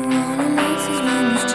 one who makes his own mistakes.